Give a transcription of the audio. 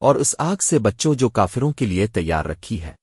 اور اس آگ سے بچوں جو کافروں کے لیے تیار رکھی ہے۔